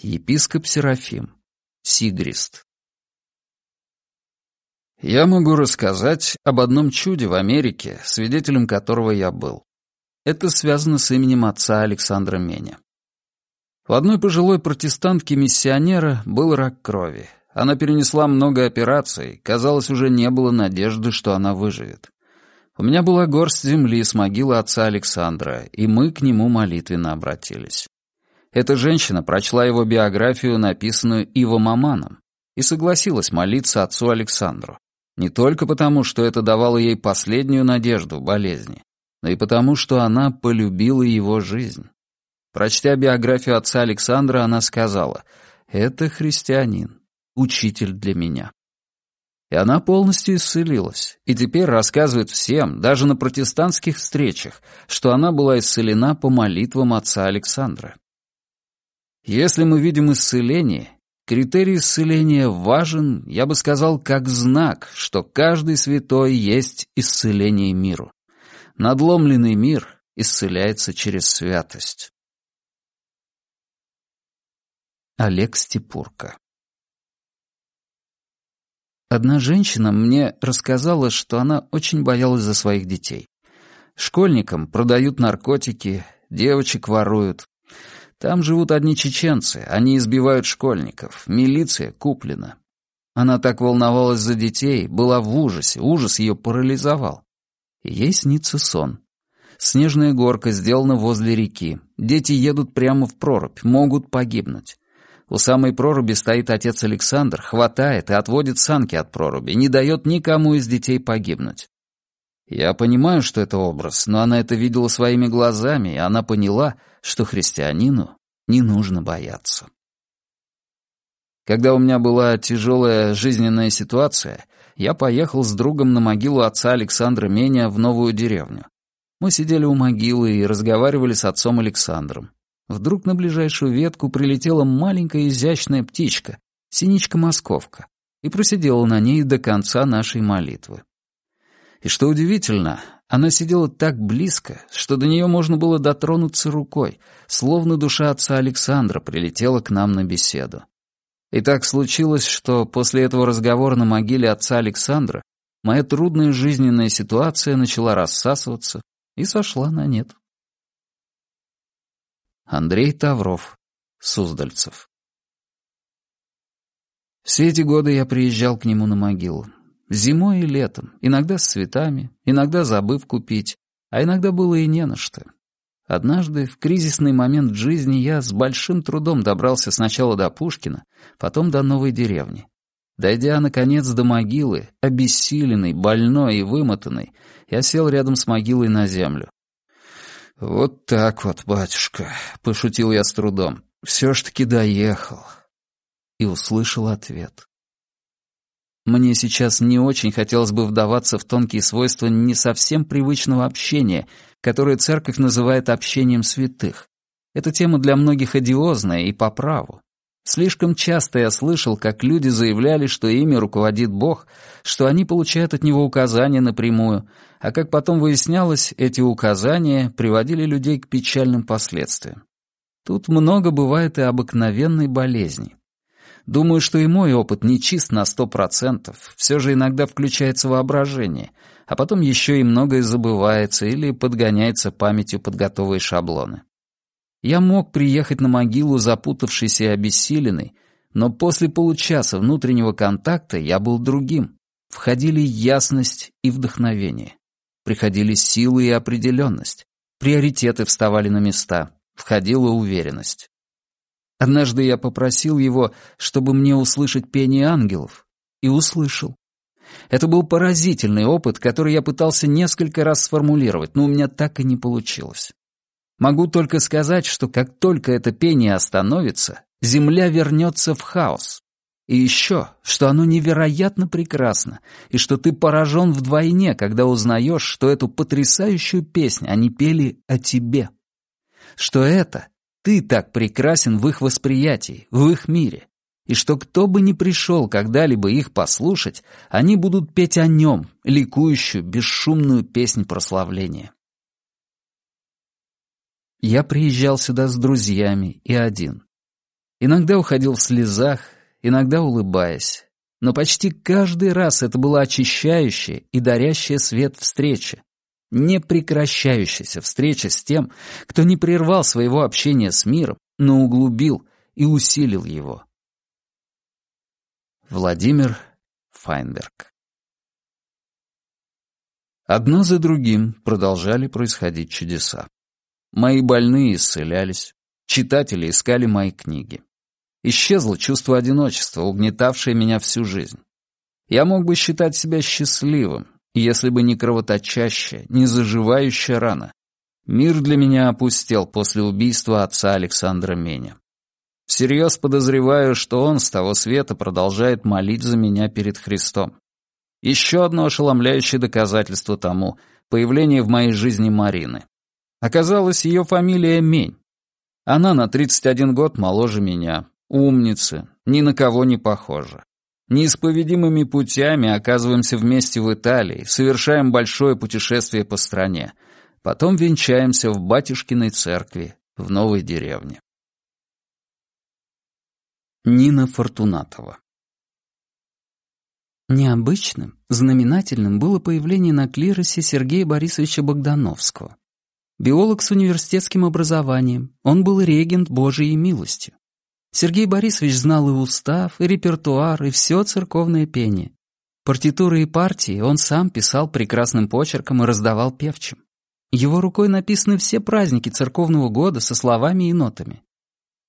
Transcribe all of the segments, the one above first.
Епископ Серафим. Сигрист. Я могу рассказать об одном чуде в Америке, свидетелем которого я был. Это связано с именем отца Александра Меня. У одной пожилой протестантки-миссионера был рак крови. Она перенесла много операций, казалось, уже не было надежды, что она выживет. У меня была горсть земли с могилы отца Александра, и мы к нему молитвенно обратились. Эта женщина прочла его биографию, написанную Иво Маманом, и согласилась молиться отцу Александру. Не только потому, что это давало ей последнюю надежду в болезни, но и потому, что она полюбила его жизнь. Прочтя биографию отца Александра, она сказала, «Это христианин, учитель для меня». И она полностью исцелилась, и теперь рассказывает всем, даже на протестантских встречах, что она была исцелена по молитвам отца Александра. Если мы видим исцеление, критерий исцеления важен, я бы сказал, как знак, что каждый святой есть исцеление миру. Надломленный мир исцеляется через святость. Олег Степурко Одна женщина мне рассказала, что она очень боялась за своих детей. Школьникам продают наркотики, девочек воруют. Там живут одни чеченцы, они избивают школьников, милиция куплена. Она так волновалась за детей, была в ужасе, ужас ее парализовал. Ей снится сон. Снежная горка сделана возле реки. Дети едут прямо в прорубь, могут погибнуть. У самой проруби стоит отец Александр, хватает и отводит санки от проруби, не дает никому из детей погибнуть. Я понимаю, что это образ, но она это видела своими глазами, и она поняла, что христианину не нужно бояться. Когда у меня была тяжелая жизненная ситуация, я поехал с другом на могилу отца Александра Меня в новую деревню. Мы сидели у могилы и разговаривали с отцом Александром. Вдруг на ближайшую ветку прилетела маленькая изящная птичка, синичка-московка, и просидела на ней до конца нашей молитвы. И что удивительно, она сидела так близко, что до нее можно было дотронуться рукой, словно душа отца Александра прилетела к нам на беседу. И так случилось, что после этого разговора на могиле отца Александра моя трудная жизненная ситуация начала рассасываться и сошла на нет. Андрей Тавров, Суздальцев. Все эти годы я приезжал к нему на могилу. Зимой и летом, иногда с цветами, иногда забыв купить, а иногда было и не на что. Однажды, в кризисный момент жизни, я с большим трудом добрался сначала до Пушкина, потом до новой деревни. Дойдя, наконец, до могилы, обессиленный, больной и вымотанный, я сел рядом с могилой на землю. «Вот так вот, батюшка», — пошутил я с трудом. «Все ж таки доехал». И услышал ответ. Мне сейчас не очень хотелось бы вдаваться в тонкие свойства не совсем привычного общения, которое церковь называет общением святых. Эта тема для многих одиозная и по праву. Слишком часто я слышал, как люди заявляли, что ими руководит Бог, что они получают от Него указания напрямую, а как потом выяснялось, эти указания приводили людей к печальным последствиям. Тут много бывает и обыкновенной болезни. Думаю, что и мой опыт не чист на сто процентов, все же иногда включается воображение, а потом еще и многое забывается или подгоняется памятью под готовые шаблоны. Я мог приехать на могилу запутавшийся и обессиленный, но после получаса внутреннего контакта я был другим. Входили ясность и вдохновение. Приходили силы и определенность. Приоритеты вставали на места. Входила уверенность. Однажды я попросил его, чтобы мне услышать пение ангелов. И услышал. Это был поразительный опыт, который я пытался несколько раз сформулировать, но у меня так и не получилось. Могу только сказать, что как только это пение остановится, Земля вернется в хаос. И еще, что оно невероятно прекрасно, и что ты поражен вдвойне, когда узнаешь, что эту потрясающую песню они пели о тебе. Что это ты так прекрасен в их восприятии, в их мире, и что кто бы ни пришел когда-либо их послушать, они будут петь о нем, ликующую, бесшумную песнь прославления. Я приезжал сюда с друзьями и один. Иногда уходил в слезах, иногда улыбаясь. Но почти каждый раз это была очищающая и дарящая свет встреча. Непрекращающаяся встреча с тем, кто не прервал своего общения с миром, но углубил и усилил его. Владимир Файнберг Одно за другим продолжали происходить чудеса. Мои больные исцелялись, читатели искали мои книги. Исчезло чувство одиночества, угнетавшее меня всю жизнь. Я мог бы считать себя счастливым, если бы не кровоточащая, не заживающая рана. Мир для меня опустел после убийства отца Александра Меня. Всерьез подозреваю, что он с того света продолжает молить за меня перед Христом. Еще одно ошеломляющее доказательство тому — появление в моей жизни Марины. Оказалось, ее фамилия Мень. Она на 31 год моложе меня, умница, ни на кого не похожа. Неисповедимыми путями оказываемся вместе в Италии, совершаем большое путешествие по стране. Потом венчаемся в батюшкиной церкви в новой деревне. Нина Фортунатова Необычным, знаменательным было появление на клиросе Сергея Борисовича Богдановского. Биолог с университетским образованием, он был регент Божией милостью. Сергей Борисович знал и устав, и репертуар, и все церковное пение. Партитуры и партии он сам писал прекрасным почерком и раздавал певчим. Его рукой написаны все праздники церковного года со словами и нотами.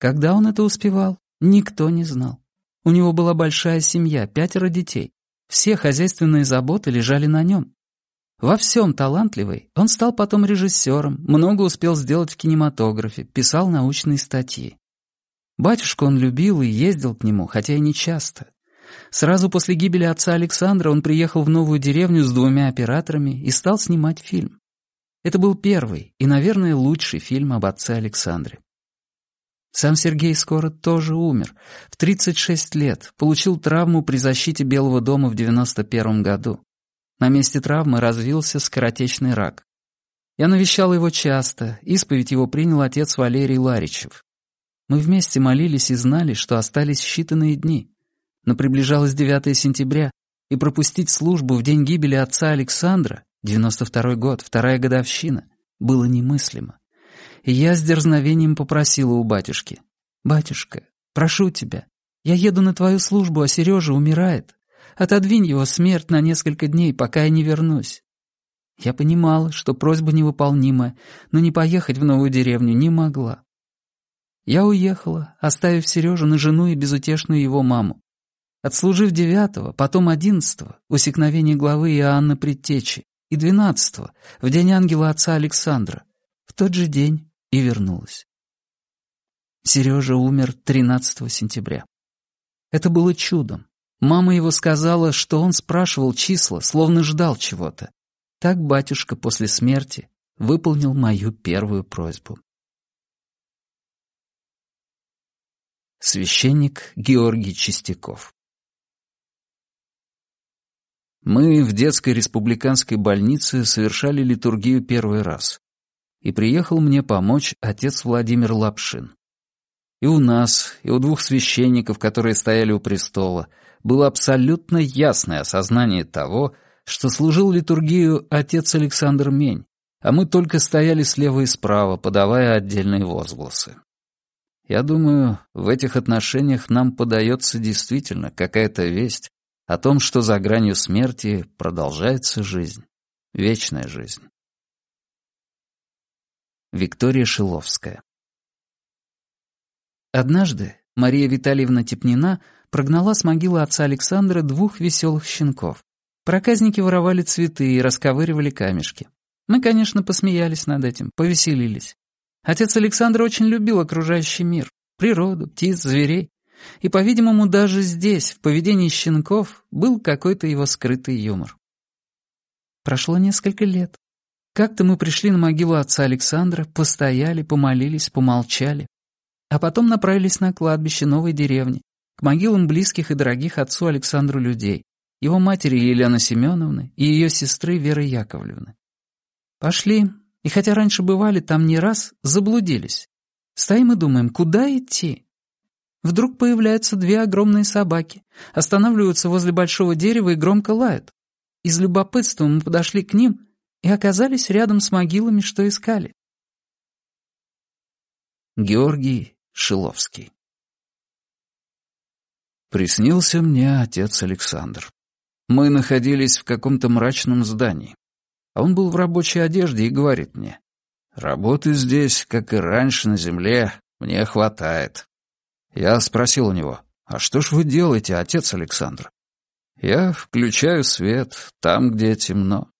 Когда он это успевал, никто не знал. У него была большая семья, пятеро детей. Все хозяйственные заботы лежали на нем. Во всем талантливый, он стал потом режиссером, много успел сделать в кинематографе, писал научные статьи. Батюшку он любил и ездил к нему, хотя и не часто. Сразу после гибели отца Александра он приехал в новую деревню с двумя операторами и стал снимать фильм. Это был первый и, наверное, лучший фильм об отце Александре. Сам Сергей скоро тоже умер. В 36 лет получил травму при защите Белого дома в 91 году. На месте травмы развился скоротечный рак. Я навещал его часто, исповедь его принял отец Валерий Ларичев. Мы вместе молились и знали, что остались считанные дни. Но приближалось 9 сентября, и пропустить службу в день гибели отца Александра, 92 год, вторая годовщина, было немыслимо и я с дерзновением попросила у батюшки. «Батюшка, прошу тебя, я еду на твою службу, а Сережа умирает. Отодвинь его смерть на несколько дней, пока я не вернусь». Я понимала, что просьба невыполнимая, но не поехать в новую деревню не могла. Я уехала, оставив Сережу на жену и безутешную его маму. Отслужив девятого, потом одиннадцатого, усекновение главы Иоанна Предтечи, и двенадцатого, в день ангела отца Александра, в тот же день и вернулась. Сережа умер 13 сентября. Это было чудом. Мама его сказала, что он спрашивал числа, словно ждал чего-то. Так батюшка после смерти выполнил мою первую просьбу. Священник Георгий Чистяков Мы в детской республиканской больнице совершали литургию первый раз и приехал мне помочь отец Владимир Лапшин. И у нас, и у двух священников, которые стояли у престола, было абсолютно ясное осознание того, что служил литургию отец Александр Мень, а мы только стояли слева и справа, подавая отдельные возгласы. Я думаю, в этих отношениях нам подается действительно какая-то весть о том, что за гранью смерти продолжается жизнь, вечная жизнь. Виктория Шиловская. Однажды Мария Витальевна Тепнина прогнала с могилы отца Александра двух веселых щенков. Проказники воровали цветы и расковыривали камешки. Мы, конечно, посмеялись над этим, повеселились. Отец Александр очень любил окружающий мир, природу, птиц, зверей. И, по-видимому, даже здесь, в поведении щенков, был какой-то его скрытый юмор. Прошло несколько лет. Как-то мы пришли на могилу отца Александра, постояли, помолились, помолчали. А потом направились на кладбище новой деревни, к могилам близких и дорогих отцу Александру людей, его матери Елены Семеновны и ее сестры Веры Яковлевны. Пошли, и хотя раньше бывали там не раз, заблудились. Стоим и думаем, куда идти? Вдруг появляются две огромные собаки, останавливаются возле большого дерева и громко лают. Из любопытства мы подошли к ним и оказались рядом с могилами, что искали. Георгий Шиловский Приснился мне отец Александр. Мы находились в каком-то мрачном здании. А он был в рабочей одежде и говорит мне, «Работы здесь, как и раньше на земле, мне хватает. Я спросил у него, «А что ж вы делаете, отец Александр?» «Я включаю свет там, где темно».